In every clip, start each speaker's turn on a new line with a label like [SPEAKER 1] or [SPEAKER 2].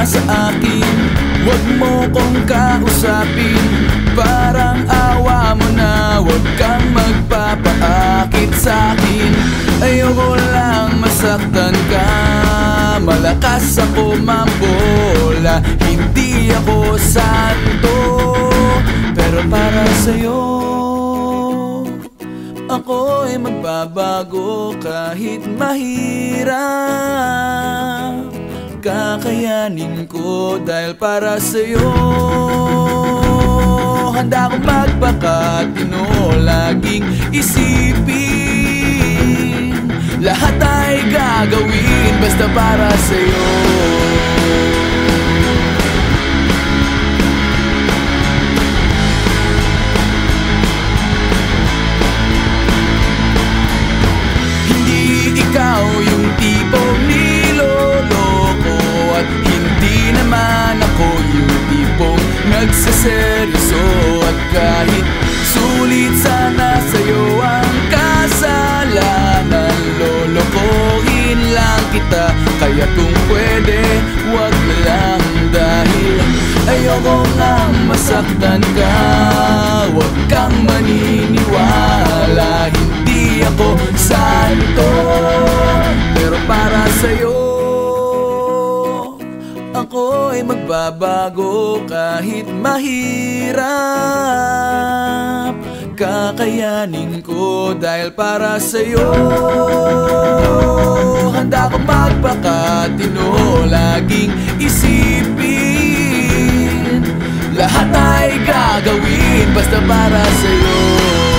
[SPEAKER 1] ka sa akin. Huwag mo kong kausapin. Parang awa mo na Huwag kang magpapaakit sa akin. Ayoko lang masaktan ka. Malakas ako mambola Hindi ako santo. Pero para sa'yo Ako'y magbabago kahit mahirap. Kakayanin ko dahil para sa'yo. Handa akong magpakatino Laging isipin. Lahat ay gagawin Basta para sa'yo. Hindi ikaw yung tipong nagsaseryoso At kahit sulit sana sa'yo ang kasalanan. Lolokohin lang kita Kaya kung pwede, wag na lang Dahil ayoko nga masaktan ka Ako'y magbabago kahit mahirap. Kakayanin ko dahil para sa'yo. Handa akong magpakatino Laging isipin. Lahat ay gagawin basta para sa'yo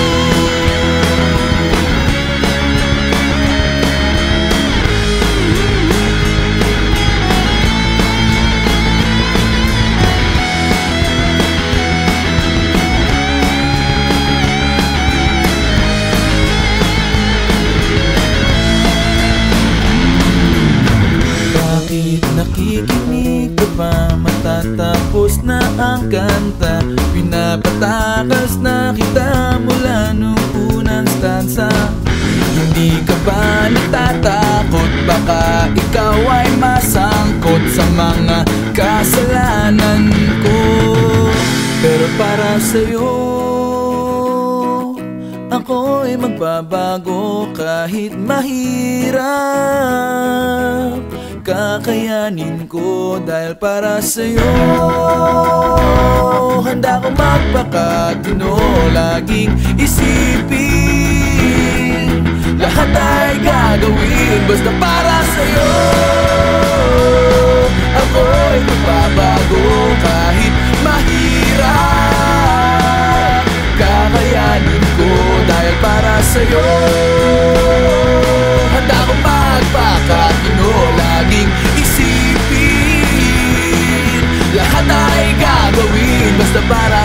[SPEAKER 1] kanta. Pinapatakas na kita mula nung unang stanza Hindi ka ba natatakot? Baka ikaw ay masangkot Sa mga kasalanan ko. Pero para sa'yo Ako'y magbabago kahit mahirap Kakayanin ko dahil para sa'yo. Handa akong magpakatino Laging isipin. Lahat ay gagawin Basta para sa'yo. Ako'y magbabago kahit mahirap. Kakayanin ko dahil para sa'yo isipin